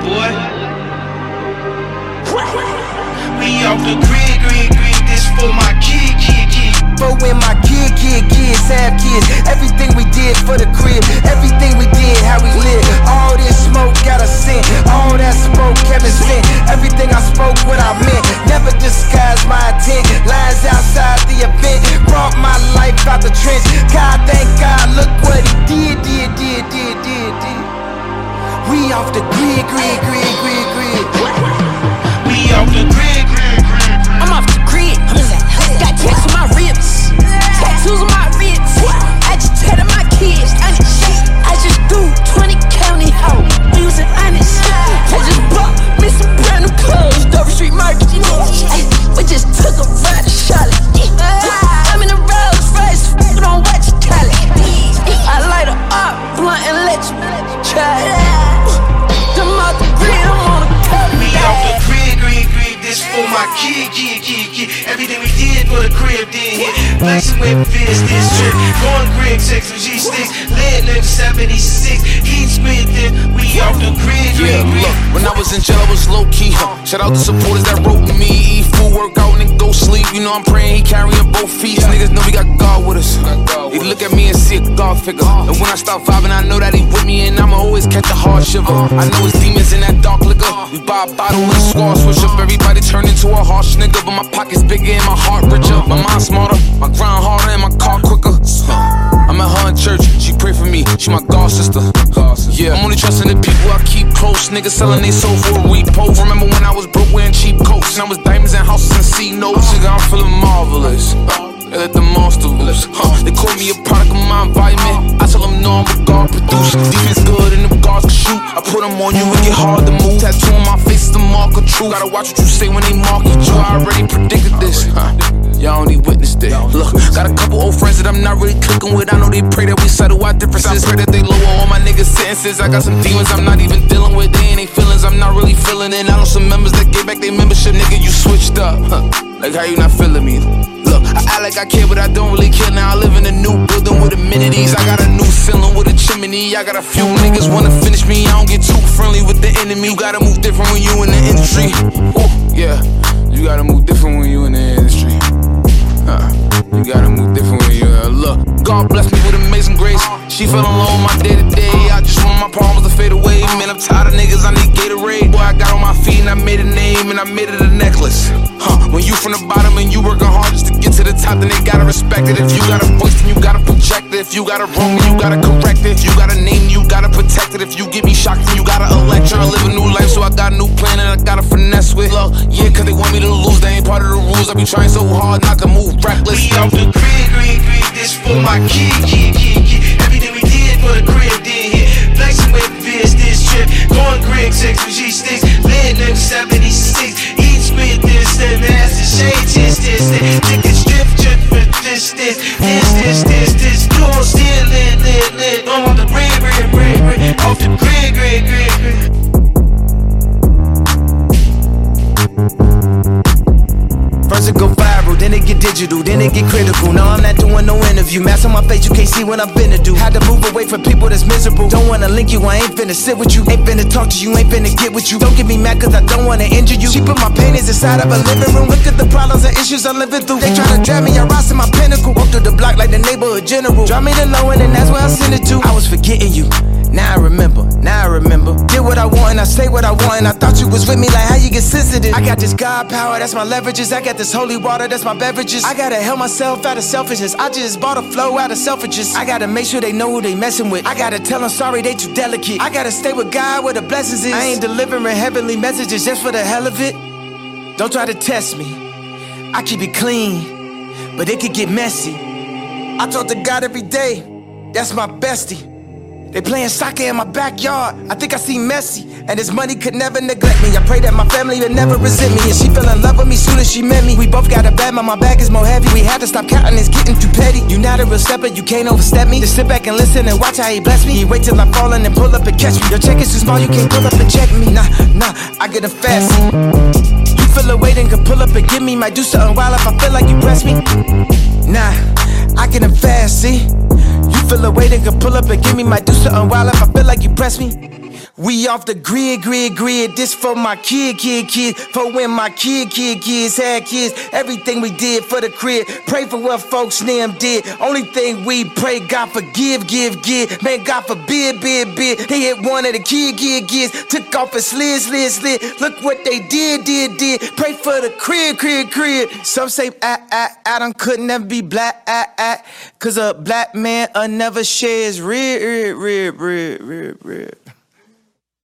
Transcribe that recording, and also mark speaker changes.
Speaker 1: boy. We off the grid, grid, grid,
Speaker 2: this for my kid, kid, kid. But when my kid, kid, kids have kids, everything we
Speaker 3: did for the kid, kid, kid, kid. Everything we did for the crib did hit. Flexing with Fizz this trip. Going grid, checks with G sticks. Lit nigga 76. Heat spit then. We off the grid,
Speaker 4: Yeah, look, when I was in jail, I was low key. Shout out the supporters that wrote me. Food, work sleep. You know I'm praying he carrying both feet. Niggas know we got God with us. They look at me and see a God figure. And when I start vibing, I know that he with me, and I'ma always catch a hard shiver. I know it's demons in that dark liquor. We buy a bottle and squad switch up. Everybody turn into a harsh nigga, but my pockets bigger and my heart richer. My mind smarter, my grind harder, and my car quicker. I'm at her in church, she pray for me, she my god sister. god Yeah, I'm only trusting the people I keep close. Niggas selling they soul for a repo. Remember They let the monster loose. Huh. They call me a product of my environment. I tell them no, I'm a God produce. Defense good and the guards can shoot. I put them on you, it get hard to move. Tattoo on my face is the mark of truth. Gotta watch what you say when they market you. I already predicted this. Huh. Y'all only witnessed it. Look, got a couple old friends that I'm not really clicking with. I know they pray that we settle our differences. I Pray that they lower all my niggas' sentences. I got some demons I'm not even dealing with. They ain't feelings I'm not really feeling it. I know some members that get back their membership, nigga. You switched up. Huh. Like how you not feeling me? Act like I care, but I don't really care. Now I live in a new building with amenities. I got a new ceiling with a chimney. I got a few niggas wanna finish me. I don't get too friendly with the enemy. You gotta move different when you in the industry. Woo, yeah, you gotta move different when you in the industry. Huh. You gotta move different when you uh, look. God bless me with amazing grace. She fell alone my day to day. I just want my problems to fade away. Man, I'm tired of niggas. I need Gatorade. Boy, I got on my feet and I made a name and I made it a necklace. Huh. When you from the bottom and you working hard just to the top, then they gotta respect it. If you got a voice, then you gotta project it. If you got a room, then you gotta correct it. If you got a name, you gotta protect it. If you get me shocked, then you gotta elect her. I live a new life, so I got a new plan and I gotta finesse with. Look, yeah, cause they want me to lose. They ain't part of the rules. I be trying so hard not to move reckless.
Speaker 3: We off the grid, grid, grid. This for my kid, kid, kid, kid. Everything we did for the crib did hit. Flexing with Fizz this trip. Going grid, with G sticks. Lit nigga 76. This, this, this, this, this, this. Doing still lit, lit, lit. On the grid, grid, grid, grid. Off the grid, grid, grid, grid.
Speaker 1: First it go then it get digital, then it get critical. No, I'm not doing no interview. Mask on my face, you can't see what I'm finna do. Had to move away from people that's miserable. Don't wanna link you, I ain't finna sit with you. Ain't finna talk to you, ain't finna get with you. Don't get me mad cause I don't wanna injure you. She put my paintings inside of a living room. Look at the problems and issues I'm living through. They try to drag me, I rise to my pinnacle. Walk through the block like the neighborhood general. Drop me the low and that's where I send it to. I was forgetting you. Now I remember, now I remember. Did what I want and I say what I want. And I thought you was with me, like how you get sensitive. I got this God power, that's my leverages. I got this holy water, that's my beverages. I gotta help myself out of selfishness. I just bought a flow out of selfishness. I gotta make sure they know who they messing with. I gotta tell them sorry, they too delicate. I gotta stay with God where the blessings is. I ain't delivering heavenly messages just for the hell of it. Don't try to test me. I keep it clean, but it could get messy. I talk to God every day, that's my bestie. They playing soccer in my backyard. I think I see Messi, and his money could never neglect me. I pray that my family would never resent me, and she fell in love with me soon as she met me. We both got a bad, but my bag is more heavy. We had to stop counting, it's getting too petty. You not a real stepper, you can't overstep me. Just sit back and listen and watch how he bless me. He wait till I fall and pull up and catch me. Your check is too small, you can't pull up and check me. Nah, nah, I get a fast. You feel a weight and can pull up and give me. Might do something wild if I feel like you press me. Nah, I get him fast, see. Feel a weight and can pull up and give me. Might do something wild if I feel like you press me. We off the grid, grid, grid. This for my kid, kid, kid. For when my kid, kid, kids had kids. Everything we did for the crib. Pray for what folks them did. Only thing we pray, God forgive, give, give. Man, God forbid, bid, bid. They hit one of the kid, kid, kids. Took off a slid, slid, slid. Look what they did, did, did. Pray for the crib, crib, crib. Some say ah, ah, Adam couldn't never be black, ah, ah. Cause a black man uh, never shares rib, rib, rib, rib, rib, rib.